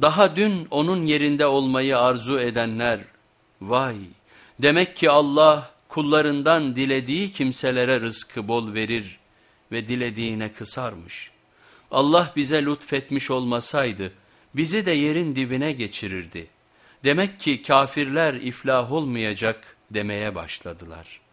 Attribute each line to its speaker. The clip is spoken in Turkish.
Speaker 1: Daha dün onun yerinde olmayı arzu edenler, vay demek ki Allah kullarından dilediği kimselere rızkı bol verir ve dilediğine kısarmış. Allah bize lütfetmiş olmasaydı bizi de yerin dibine geçirirdi. Demek ki kafirler iflah olmayacak demeye başladılar.''